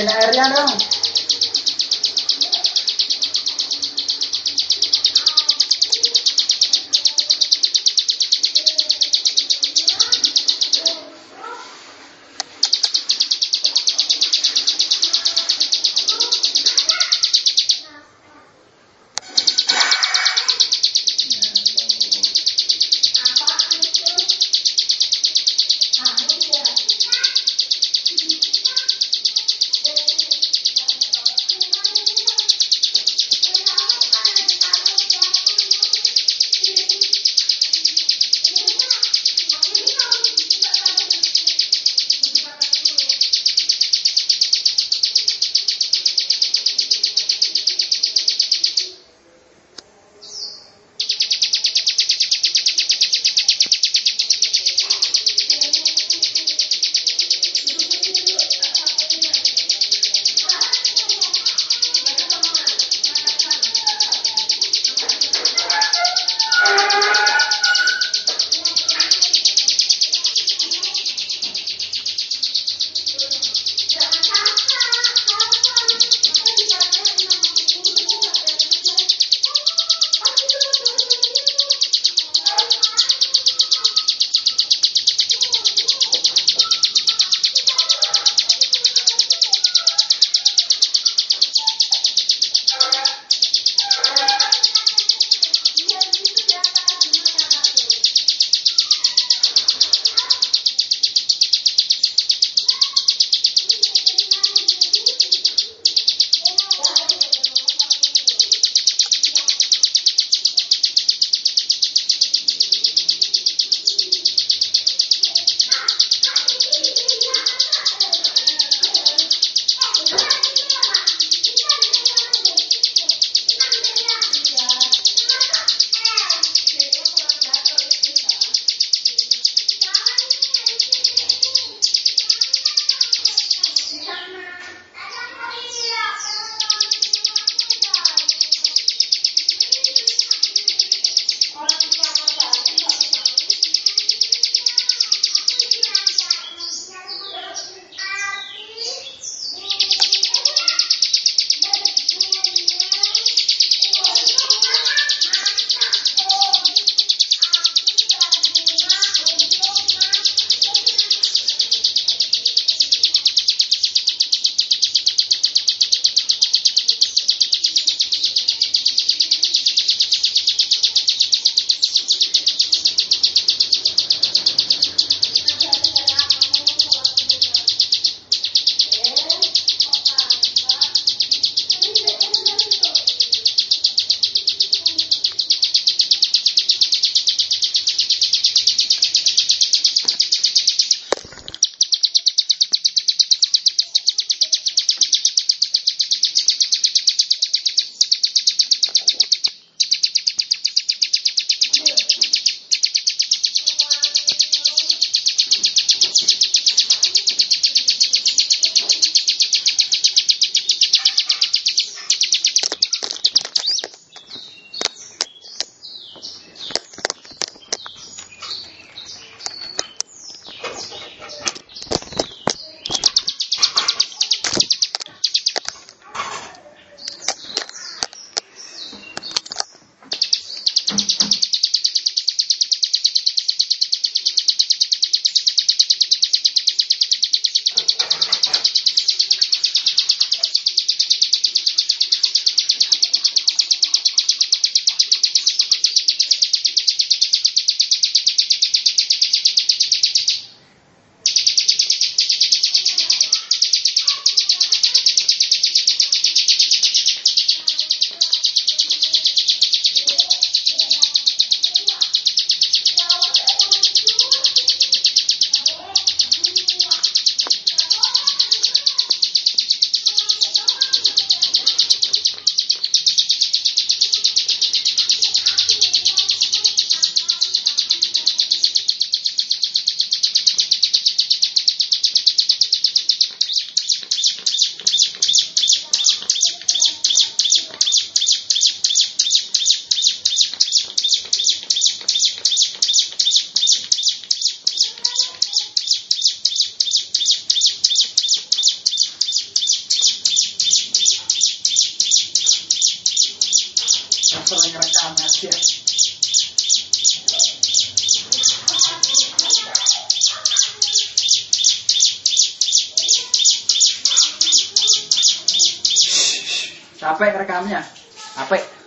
de la Irlanda Capek rekamnya. Capek.